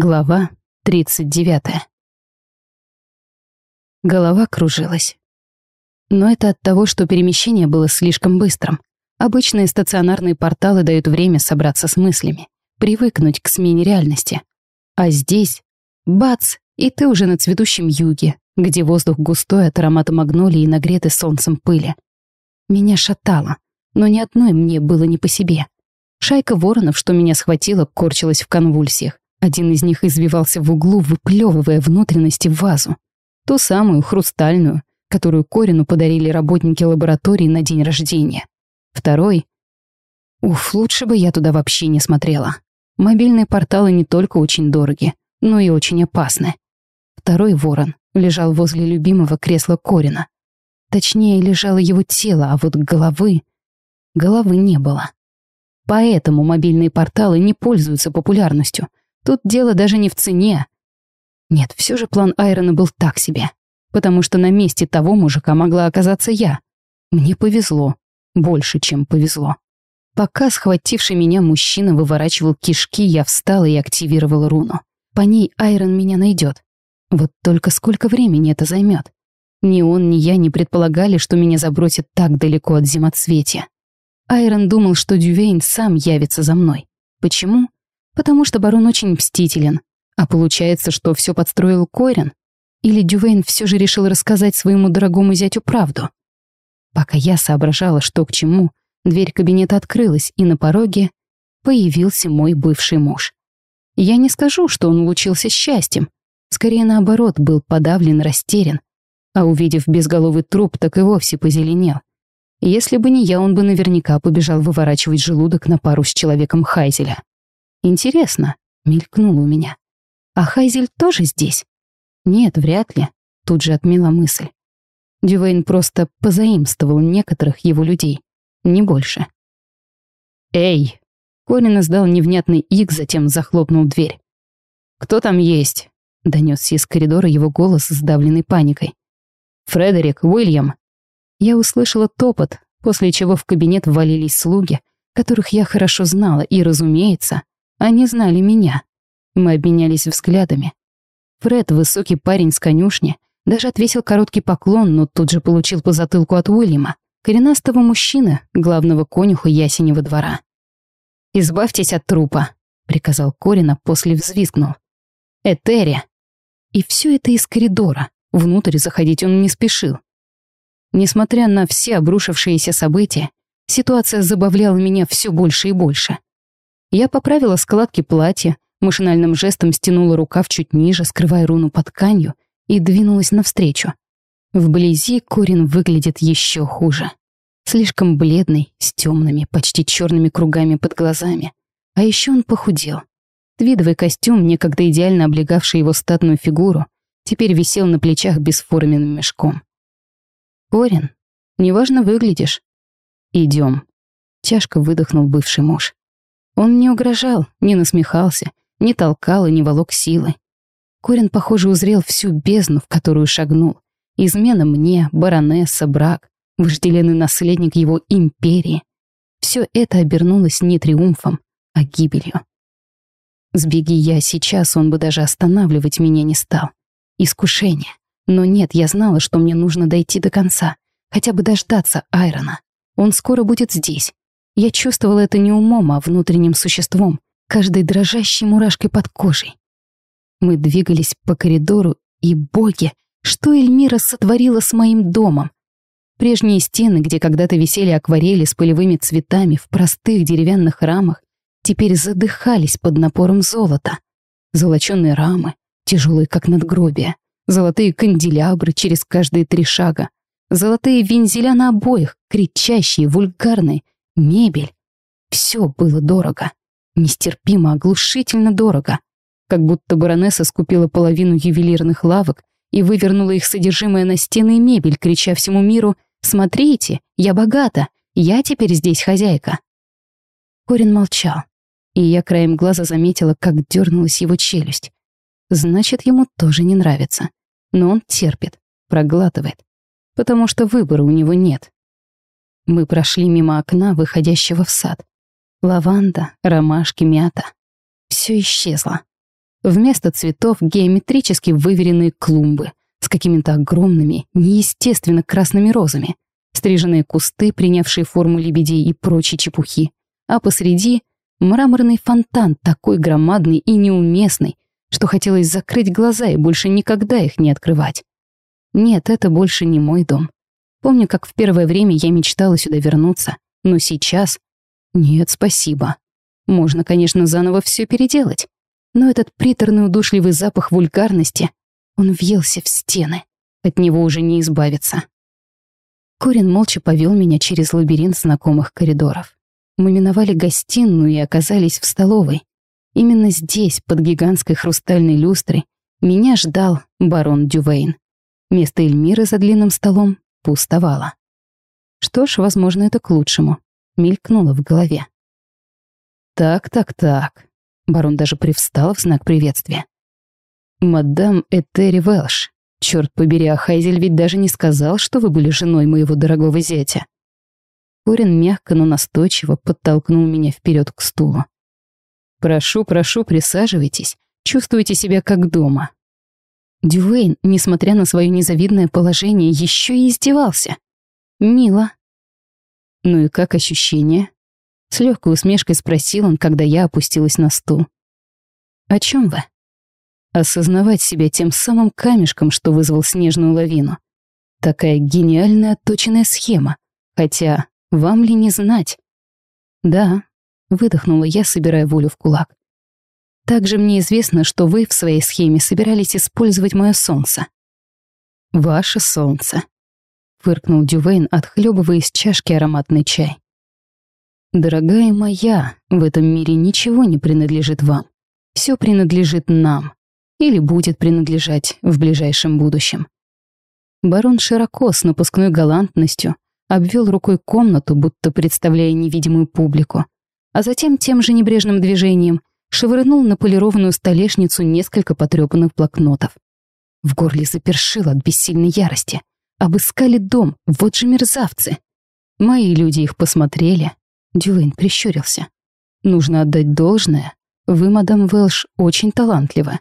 Глава 39. Голова кружилась. Но это от того, что перемещение было слишком быстрым. Обычные стационарные порталы дают время собраться с мыслями, привыкнуть к смене реальности. А здесь — бац, и ты уже на цветущем юге, где воздух густой от аромата магнолии и нагретый солнцем пыли. Меня шатало, но ни одной мне было не по себе. Шайка воронов, что меня схватила, корчилась в конвульсиях. Один из них извивался в углу, выплевывая внутренности в вазу. Ту самую, хрустальную, которую Корину подарили работники лаборатории на день рождения. Второй... Уф, лучше бы я туда вообще не смотрела. Мобильные порталы не только очень дороги, но и очень опасны. Второй ворон лежал возле любимого кресла Корина. Точнее, лежало его тело, а вот головы... Головы не было. Поэтому мобильные порталы не пользуются популярностью — Тут дело даже не в цене. Нет, все же план Айрона был так себе. Потому что на месте того мужика могла оказаться я. Мне повезло. Больше, чем повезло. Пока схвативший меня мужчина выворачивал кишки, я встала и активировала руну. По ней Айрон меня найдет. Вот только сколько времени это займет? Ни он, ни я не предполагали, что меня забросит так далеко от зимоцветия. Айрон думал, что Дювейн сам явится за мной. Почему? Потому что барон очень мстителен. А получается, что все подстроил Корин? Или Дювейн все же решил рассказать своему дорогому зятю правду? Пока я соображала, что к чему, дверь кабинета открылась, и на пороге появился мой бывший муж. Я не скажу, что он лучился счастьем. Скорее, наоборот, был подавлен, растерян. А увидев безголовый труп, так и вовсе позеленел. Если бы не я, он бы наверняка побежал выворачивать желудок на пару с человеком Хайзеля. Интересно, мелькнуло у меня. А Хайзель тоже здесь? Нет, вряд ли. Тут же отмела мысль. Дювейн просто позаимствовал некоторых его людей. Не больше. «Эй!» Корин издал невнятный ик, затем захлопнул дверь. «Кто там есть?» — донесся из коридора его голос, сдавленный паникой. «Фредерик, Уильям!» Я услышала топот, после чего в кабинет ввалились слуги, которых я хорошо знала, и, разумеется, они знали меня. Мы обменялись взглядами. Фред, высокий парень с конюшни, даже отвесил короткий поклон, но тут же получил по затылку от Уильяма, коренастого мужчины, главного конюха Ясенева двора. «Избавьтесь от трупа», — приказал Корина, после взвизгнул. «Этери!» И все это из коридора. Внутрь заходить он не спешил. Несмотря на все обрушившиеся события, ситуация забавляла меня все больше и больше. Я поправила складки платья, машинальным жестом стянула рукав чуть ниже, скрывая руну под тканью, и двинулась навстречу. Вблизи Корин выглядит еще хуже. Слишком бледный, с темными, почти черными кругами под глазами. А еще он похудел. Твидовый костюм, некогда идеально облегавший его статную фигуру, теперь висел на плечах бесформенным мешком. «Корин, неважно выглядишь. Идем. Тяжко выдохнул бывший муж. Он не угрожал, не насмехался, не толкал и не волок силой. Корин, похоже, узрел всю бездну, в которую шагнул. Измена мне, баронесса, брак, вожделенный наследник его империи. Все это обернулось не триумфом, а гибелью. Сбеги я сейчас, он бы даже останавливать меня не стал. Искушение. Но нет, я знала, что мне нужно дойти до конца, хотя бы дождаться Айрона. Он скоро будет здесь, я чувствовала это не умом, а внутренним существом, каждой дрожащей мурашкой под кожей. Мы двигались по коридору, и, боги, что Эльмира сотворила с моим домом? Прежние стены, где когда-то висели акварели с полевыми цветами в простых деревянных рамах, теперь задыхались под напором золота. Золоченые рамы, тяжелые как надгробия, золотые канделябры через каждые три шага, золотые вензеля на обоих, кричащие, вульгарные, мебель. Все было дорого. Нестерпимо, оглушительно дорого. Как будто баронесса скупила половину ювелирных лавок и вывернула их содержимое на стены и мебель, крича всему миру «Смотрите, я богата, я теперь здесь хозяйка». Корин молчал, и я краем глаза заметила, как дернулась его челюсть. Значит, ему тоже не нравится. Но он терпит, проглатывает, потому что выбора у него нет. Мы прошли мимо окна, выходящего в сад. Лаванда, ромашки, мята. Все исчезло. Вместо цветов геометрически выверенные клумбы с какими-то огромными, неестественно красными розами, стриженные кусты, принявшие форму лебедей и прочей чепухи, а посреди мраморный фонтан такой громадный и неуместный, что хотелось закрыть глаза и больше никогда их не открывать. Нет, это больше не мой дом. Помню, как в первое время я мечтала сюда вернуться, но сейчас... Нет, спасибо. Можно, конечно, заново все переделать, но этот приторный удушливый запах вульгарности, он въелся в стены. От него уже не избавиться. Корин молча повел меня через лабиринт знакомых коридоров. Мы миновали гостиную и оказались в столовой. Именно здесь, под гигантской хрустальной люстрой, меня ждал барон Дювейн. Место Эльмиры за длинным столом пустовало. Что ж, возможно, это к лучшему. Мелькнуло в голове. Так, так, так. Барон даже привстал в знак приветствия. «Мадам Этери Велш, черт побери, а Хайзель ведь даже не сказал, что вы были женой моего дорогого зятя». Корин мягко, но настойчиво подтолкнул меня вперед к стулу. «Прошу, прошу, присаживайтесь. Чувствуйте себя как дома». Дювейн, несмотря на свое незавидное положение, еще и издевался. Мило. «Ну и как ощущения?» С легкой усмешкой спросил он, когда я опустилась на стул. «О чем вы?» Осознавать себя тем самым камешком, что вызвал снежную лавину. Такая гениальная отточенная схема. Хотя, вам ли не знать? Да, выдохнула я, собирая волю в кулак. Также мне известно, что вы в своей схеме собирались использовать мое солнце. Ваше солнце. Фыркнул Дювейн, отхлебывая из чашки ароматный чай. Дорогая моя, в этом мире ничего не принадлежит вам. Все принадлежит нам. Или будет принадлежать в ближайшем будущем. Барон широко, с напускной галантностью, обвел рукой комнату, будто представляя невидимую публику, а затем тем же небрежным движением швырнул на полированную столешницу несколько потрепанных блокнотов. В горле запершило от бессильной ярости. Обыскали дом, вот же мерзавцы. Мои люди их посмотрели. Дюлейн прищурился. Нужно отдать должное. Вы, мадам Велш, очень талантлива.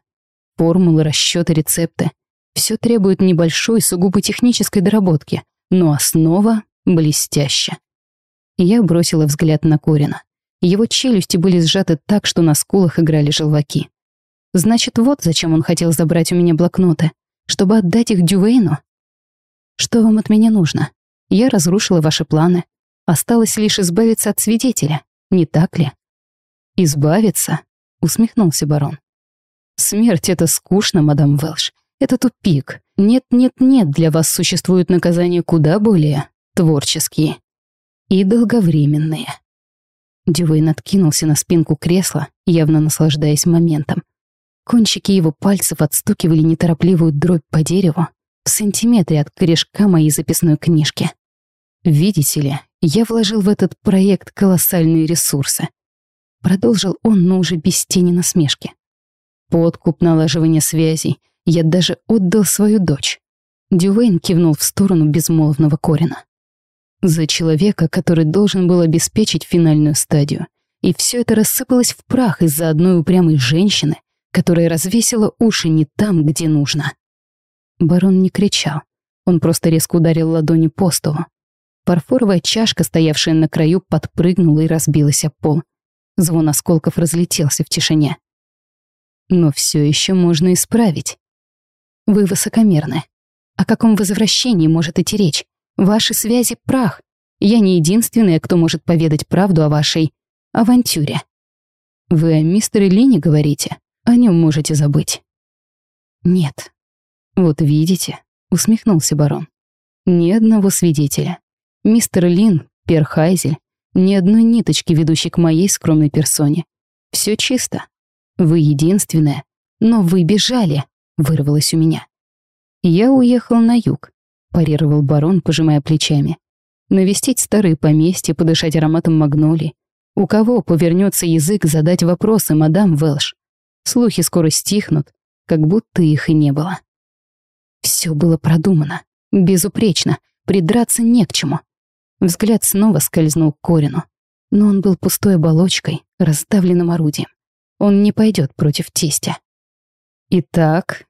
Формулы, расчеты, рецепты. Все требует небольшой, сугубо технической доработки, но основа блестящая. Я бросила взгляд на Корина. Его челюсти были сжаты так, что на скулах играли желваки. Значит, вот зачем он хотел забрать у меня блокноты. Чтобы отдать их Дювейну? Что вам от меня нужно? Я разрушила ваши планы. Осталось лишь избавиться от свидетеля, не так ли? Избавиться? Усмехнулся барон. Смерть — это скучно, мадам Велш. Это тупик. Нет-нет-нет, для вас существуют наказания куда более творческие и долговременные. Дювейн откинулся на спинку кресла, явно наслаждаясь моментом. Кончики его пальцев отстукивали неторопливую дробь по дереву в сантиметре от корешка моей записной книжки. Видите ли, я вложил в этот проект колоссальные ресурсы. Продолжил он, но уже без тени насмешки. Подкуп, налаживание связей. Я даже отдал свою дочь. Дювейн кивнул в сторону безмолвного Корина. За человека, который должен был обеспечить финальную стадию. И все это рассыпалось в прах из-за одной упрямой женщины, которая развесила уши не там, где нужно. Барон не кричал. Он просто резко ударил ладони по столу. Фарфоровая чашка, стоявшая на краю, подпрыгнула и разбилась об пол. Звон осколков разлетелся в тишине. Но все еще можно исправить. Вы высокомерны. О каком возвращении может идти речь? Ваши связи — прах. Я не единственная, кто может поведать правду о вашей авантюре. Вы о мистере Лине говорите, о нем можете забыть. Нет. Вот видите, усмехнулся барон. Ни одного свидетеля. Мистер Лин, Перхайзель, ни одной ниточки, ведущей к моей скромной персоне. Все чисто. Вы единственная. Но вы бежали, вырвалось у меня. Я уехал на юг парировал барон, пожимая плечами. Навестить старые поместья, подышать ароматом магнолий. У кого повернется язык задать вопросы, мадам Велш? Слухи скоро стихнут, как будто их и не было. Все было продумано, безупречно, придраться не к чему. Взгляд снова скользнул к Корину, но он был пустой оболочкой, раздавленным орудием. Он не пойдет против тестя. Итак,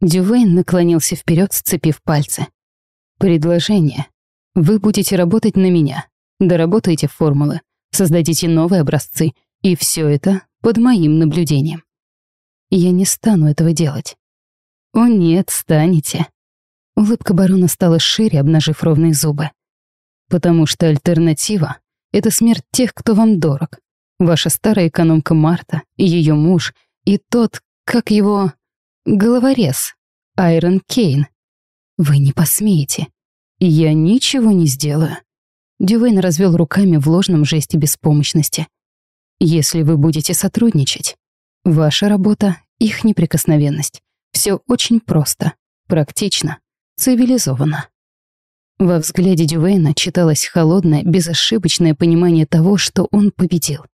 Дювейн наклонился вперед, сцепив пальцы. Предложение. Вы будете работать на меня. Доработаете формулы, создадите новые образцы, и все это под моим наблюдением. Я не стану этого делать. О нет, станете. Улыбка барона стала шире, обнажив ровные зубы. Потому что альтернатива — это смерть тех, кто вам дорог. Ваша старая экономка Марта, ее муж и тот, как его... головорез, Айрон Кейн. Вы не посмеете. Я ничего не сделаю. Дювейн развел руками в ложном жесте беспомощности. Если вы будете сотрудничать, ваша работа — их неприкосновенность. Все очень просто, практично, цивилизованно. Во взгляде Дювейна читалось холодное, безошибочное понимание того, что он победил.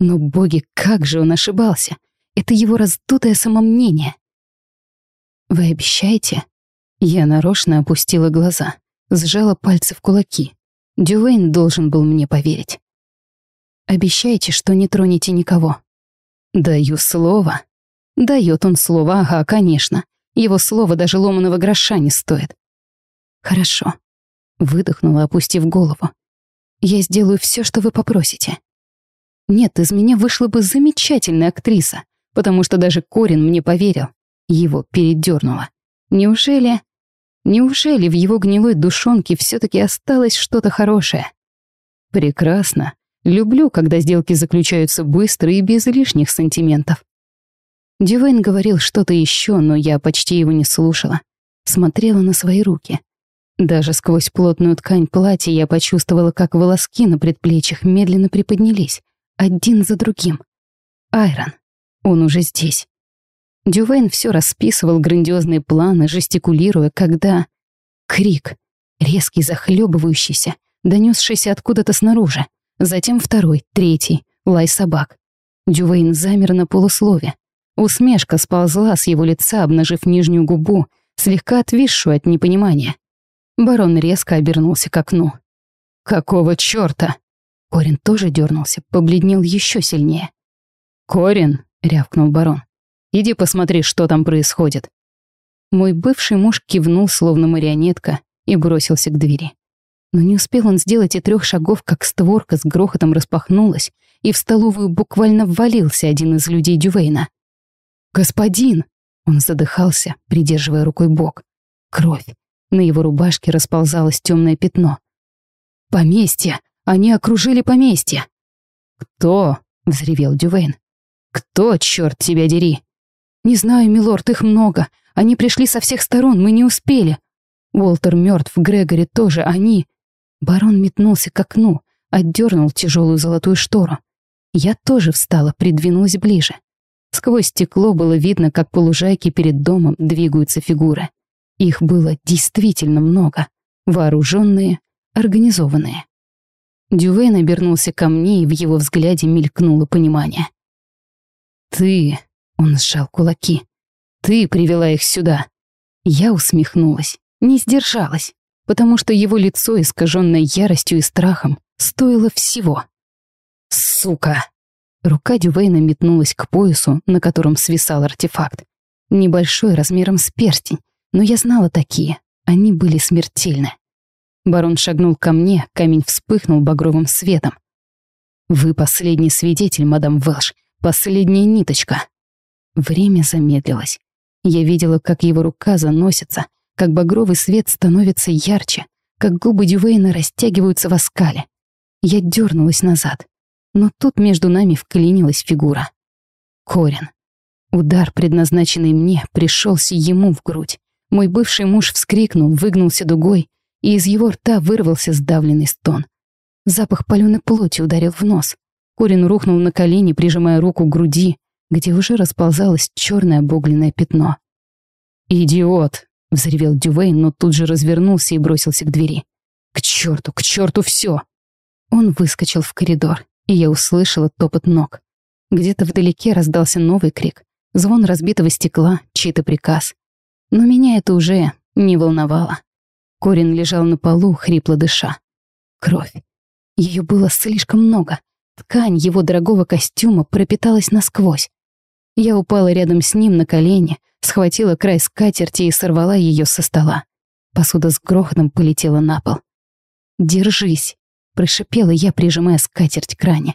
Но боги, как же он ошибался! Это его раздутое самомнение. «Вы обещаете?» Я нарочно опустила глаза, сжала пальцы в кулаки. Дювейн должен был мне поверить. «Обещаете, что не тронете никого?» «Даю слово». Дает он слово, ага, конечно. Его слово даже ломаного гроша не стоит. «Хорошо», — выдохнула, опустив голову. «Я сделаю все, что вы попросите». Нет, из меня вышла бы замечательная актриса, потому что даже Корин мне поверил. Его передернуло. Неужели... Неужели в его гнилой душонке все таки осталось что-то хорошее? Прекрасно. Люблю, когда сделки заключаются быстро и без лишних сантиментов. Дювейн говорил что-то еще, но я почти его не слушала. Смотрела на свои руки. Даже сквозь плотную ткань платья я почувствовала, как волоски на предплечьях медленно приподнялись, один за другим. Айрон. Он уже здесь. Дювейн все расписывал грандиозные планы, жестикулируя, когда... Крик, резкий, захлебывающийся, донесшийся откуда-то снаружи. Затем второй, третий, лай собак. Дювейн замер на полуслове. Усмешка сползла с его лица, обнажив нижнюю губу, слегка отвисшую от непонимания. Барон резко обернулся к окну. «Какого чёрта?» Корин тоже дернулся, побледнел еще сильнее. «Корин!» — рявкнул барон. «Иди посмотри, что там происходит». Мой бывший муж кивнул, словно марионетка, и бросился к двери. Но не успел он сделать и трех шагов, как створка с грохотом распахнулась, и в столовую буквально ввалился один из людей Дювейна. «Господин!» — он задыхался, придерживая рукой бок. Кровь. На его рубашке расползалось темное пятно. «Поместье! Они окружили поместье!» «Кто?» — взревел Дювейн. «Кто, черт тебя дери?» «Не знаю, милорд, их много. Они пришли со всех сторон, мы не успели. Уолтер мертв, Грегори тоже, они...» Барон метнулся к окну, отдернул тяжелую золотую штору. Я тоже встала, придвинулась ближе. Сквозь стекло было видно, как по лужайке перед домом двигаются фигуры. Их было действительно много. Вооруженные, организованные. Дювейн обернулся ко мне, и в его взгляде мелькнуло понимание. «Ты...» — он сжал кулаки. «Ты привела их сюда». Я усмехнулась, не сдержалась, потому что его лицо, искаженное яростью и страхом, стоило всего. «Сука!» Рука Дювейна метнулась к поясу, на котором свисал артефакт. Небольшой, размером с перстень, но я знала такие. Они были смертельны. Барон шагнул ко мне, камень вспыхнул багровым светом. «Вы последний свидетель, мадам Велш, последняя ниточка». Время замедлилось. Я видела, как его рука заносится, как багровый свет становится ярче, как губы Дювейна растягиваются в оскале. Я дернулась назад, но тут между нами вклинилась фигура. Корин. Удар, предназначенный мне, пришелся ему в грудь. Мой бывший муж вскрикнул, выгнулся дугой, и из его рта вырвался сдавленный стон. Запах палёной плоти ударил в нос. Корин рухнул на колени, прижимая руку к груди, где уже расползалось черное обугленное пятно. «Идиот!» — взревел Дювейн, но тут же развернулся и бросился к двери. «К черту, к черту все!» Он выскочил в коридор, и я услышала топот ног. Где-то вдалеке раздался новый крик, звон разбитого стекла, чей-то приказ. Но меня это уже не волновало. Корин лежал на полу, хрипло дыша. Кровь. Ее было слишком много. Ткань его дорогого костюма пропиталась насквозь. Я упала рядом с ним на колени, схватила край скатерти и сорвала ее со стола. Посуда с грохотом полетела на пол. «Держись!» — прошипела я, прижимая скатерть к ране.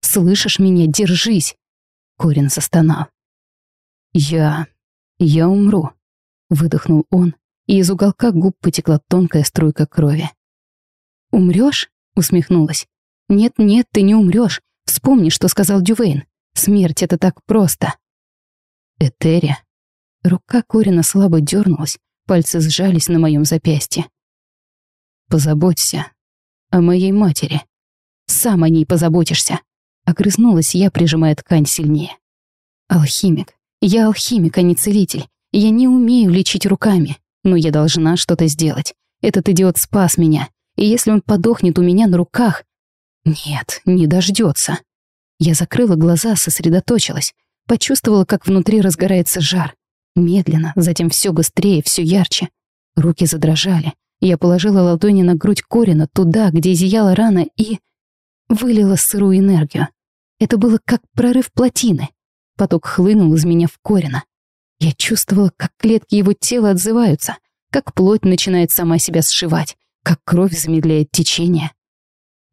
«Слышишь меня? Держись!» Корин застонал. «Я... я умру», — выдохнул он, и из уголка губ потекла тонкая струйка крови. «Умрёшь?» — усмехнулась. «Нет-нет, ты не умрёшь. Вспомни, что сказал Дювейн. Смерть — это так просто». «Этери». Рука Корина слабо дернулась, пальцы сжались на моем запястье. «Позаботься о моей матери. Сам о ней позаботишься», — огрызнулась я, прижимая ткань сильнее. «Алхимик. Я алхимик, а не целитель. Я не умею лечить руками, но я должна что-то сделать. Этот идиот спас меня, и если он подохнет у меня на руках... Нет, не дождется. Я закрыла глаза, сосредоточилась, почувствовала, как внутри разгорается жар. Медленно, затем все быстрее, все ярче. Руки задрожали. Я положила ладони на грудь Корина, туда, где зияла рана, и... Вылила сырую энергию. Это было как прорыв плотины. Поток хлынул из меня в Корина. Я чувствовала, как клетки его тела отзываются, как плоть начинает сама себя сшивать, как кровь замедляет течение.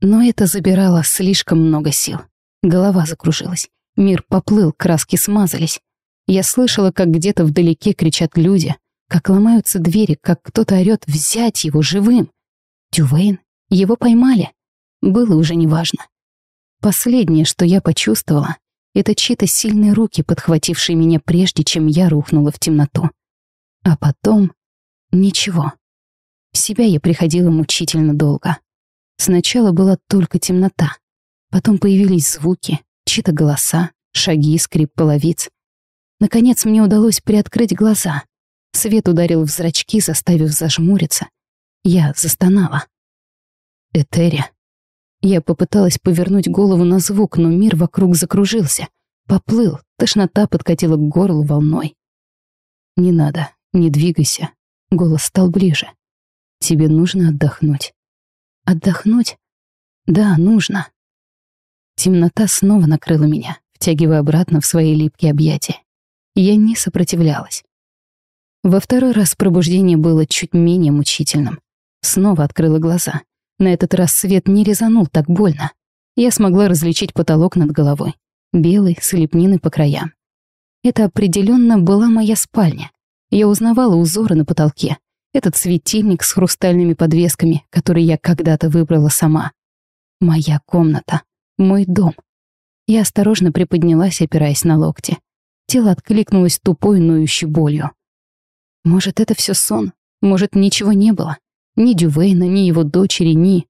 Но это забирало слишком много сил. Голова закружилась. Мир поплыл, краски смазались. Я слышала, как где-то вдалеке кричат люди, как ломаются двери, как кто-то орёт взять его живым. Тювейн? Его поймали? Было уже неважно. Последнее, что я почувствовала, это чьи-то сильные руки, подхватившие меня прежде, чем я рухнула в темноту. А потом... Ничего. В себя я приходила мучительно долго. Сначала была только темнота. Потом появились звуки, чьи-то голоса, шаги, скрип половиц. Наконец мне удалось приоткрыть глаза. Свет ударил в зрачки, заставив зажмуриться. Я застонала. Этери. Я попыталась повернуть голову на звук, но мир вокруг закружился. Поплыл, тошнота подкатила к горлу волной. «Не надо, не двигайся». Голос стал ближе. Тебе нужно отдохнуть. Отдохнуть? Да, нужно. Темнота снова накрыла меня, втягивая обратно в свои липкие объятия. Я не сопротивлялась. Во второй раз пробуждение было чуть менее мучительным. Снова открыла глаза. На этот раз свет не резанул так больно. Я смогла различить потолок над головой. Белый, с лепниной по краям. Это определенно была моя спальня. Я узнавала узоры на потолке, этот светильник с хрустальными подвесками, который я когда-то выбрала сама. Моя комната. Мой дом. Я осторожно приподнялась, опираясь на локти. Тело откликнулось тупой, ноющей болью. Может, это все сон? Может, ничего не было? Ни Дювейна, ни его дочери, ни...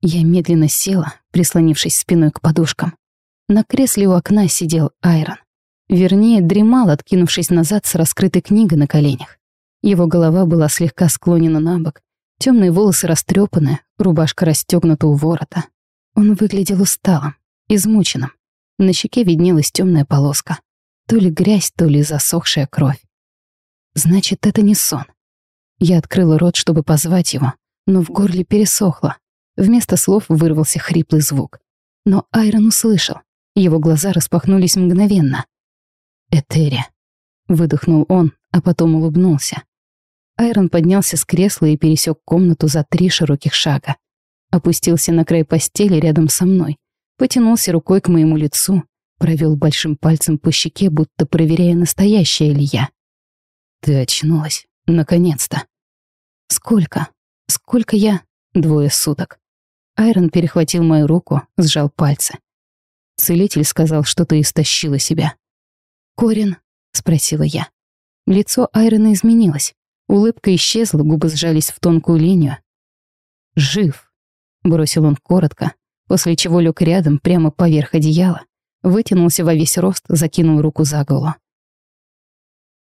Я медленно села, прислонившись спиной к подушкам. На кресле у окна сидел Айрон. Вернее, дремал, откинувшись назад с раскрытой книгой на коленях. Его голова была слегка склонена на бок, темные волосы растрепаны, рубашка расстегнута у ворота. Он выглядел усталым, измученным. На щеке виднелась темная полоска. То ли грязь, то ли засохшая кровь. Значит, это не сон. Я открыла рот, чтобы позвать его, но в горле пересохло. Вместо слов вырвался хриплый звук. Но Айрон услышал. Его глаза распахнулись мгновенно. «Этери», — выдохнул он, а потом улыбнулся. Айрон поднялся с кресла и пересек комнату за три широких шага. Опустился на край постели рядом со мной, потянулся рукой к моему лицу, провел большим пальцем по щеке, будто проверяя, настоящая ли я. «Ты очнулась, наконец-то!» «Сколько? Сколько я?» «Двое суток». Айрон перехватил мою руку, сжал пальцы. Целитель сказал, что ты истощила себя. «Корин?» — спросила я. Лицо Айрона изменилось. Улыбка исчезла, губы сжались в тонкую линию. «Жив», — бросил он коротко, после чего лег рядом, прямо поверх одеяла, вытянулся во весь рост, закинул руку за голову.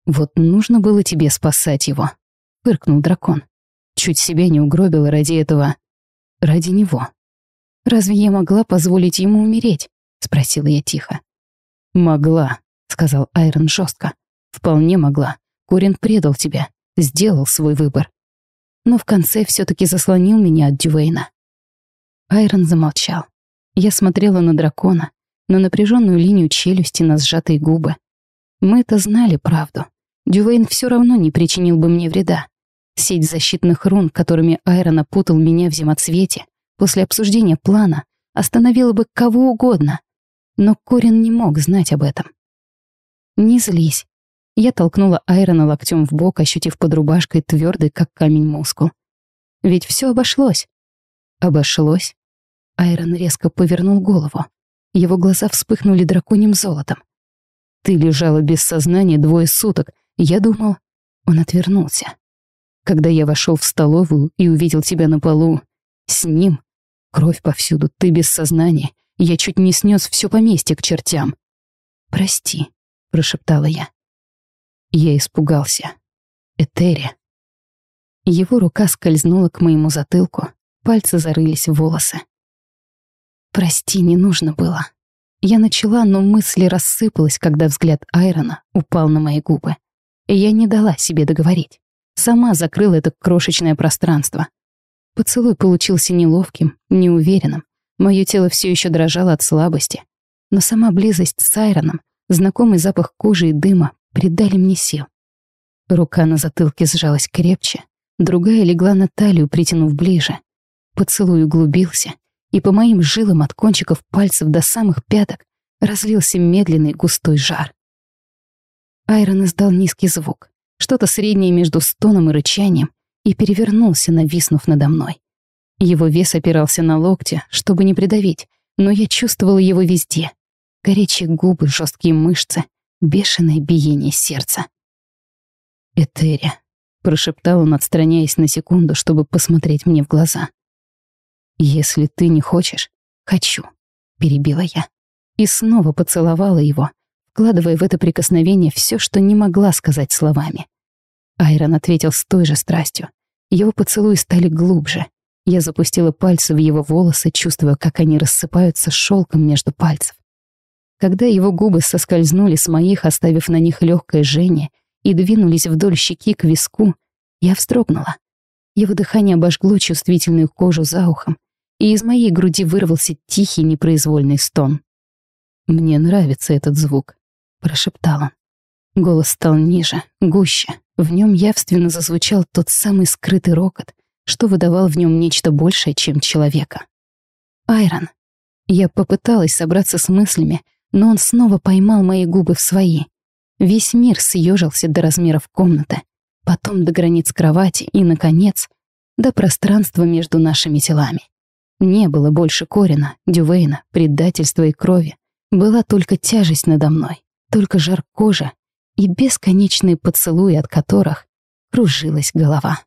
«Вот нужно было тебе спасать его», — фыркнул дракон. «Чуть себя не угробила ради этого... ради него». «Разве я могла позволить ему умереть?» — спросила я тихо. «Могла», — сказал Айрон жестко. «Вполне могла. Корин предал тебя сделал свой выбор. Но в конце все таки заслонил меня от Дювейна. Айрон замолчал. Я смотрела на дракона. на напряженную линию челюсти, на сжатые губы. Мы это знали правду. Дювейн все равно не причинил бы мне вреда. Сеть защитных рун, которыми Айрон опутал меня в зимоцвете, после обсуждения плана, остановила бы кого угодно. Но Корин не мог знать об этом. «Не злись». Я толкнула Айрона локтем в бок, ощутив под рубашкой твердый, как камень мускул. «Ведь все обошлось». «Обошлось?» Айрон резко повернул голову. Его глаза вспыхнули драконьим золотом. «Ты лежала без сознания двое суток. Я думал...» Он отвернулся. Когда я вошел в столовую и увидел тебя на полу, с ним, кровь повсюду, ты без сознания, я чуть не снес все поместье к чертям. «Прости», — прошептала я. Я испугался. Этери. Его рука скользнула к моему затылку, пальцы зарылись в волосы. «Прости, не нужно было». Я начала, но мысли рассыпалась, когда взгляд Айрона упал на мои губы. И я не дала себе договорить. Сама закрыла это крошечное пространство. Поцелуй получился неловким, неуверенным. Мое тело все еще дрожало от слабости. Но сама близость с Айроном Знакомый запах кожи и дыма придали мне сил. Рука на затылке сжалась крепче, другая легла на талию, притянув ближе. Поцелуй углубился, и по моим жилам от кончиков пальцев до самых пяток разлился медленный густой жар. Айрон издал низкий звук, что-то среднее между стоном и рычанием, и перевернулся, нависнув надо мной. Его вес опирался на локти, чтобы не придавить, но я чувствовала его везде, горячие губы, жесткие мышцы, бешеное биение сердца. «Этери», — прошептал он, отстраняясь на секунду, чтобы посмотреть мне в глаза. «Если ты не хочешь, хочу», — перебила я. И снова поцеловала его, вкладывая в это прикосновение все, что не могла сказать словами. Айрон ответил с той же страстью. Его поцелуи стали глубже. Я запустила пальцы в его волосы, чувствуя, как они рассыпаются шелком между пальцев. Когда его губы соскользнули с моих, оставив на них легкое жжение, и двинулись вдоль щеки к виску, я вздрогнула. Его дыхание обожгло чувствительную кожу за ухом, и из моей груди вырвался тихий непроизвольный стон. «Мне нравится этот звук», — прошептал он. Голос стал ниже, гуще. В нем явственно зазвучал тот самый скрытый рокот, что выдавал в нем нечто большее, чем человека. «Айрон». Я попыталась собраться с мыслями, но он снова поймал мои губы в свои. Весь мир съежился до размеров комнаты, потом до границ кровати и, наконец, до пространства между нашими телами. Не было больше Корина, Дювейна, предательства и крови. Была только тяжесть надо мной, только жар кожи и бесконечные поцелуи, от которых кружилась голова.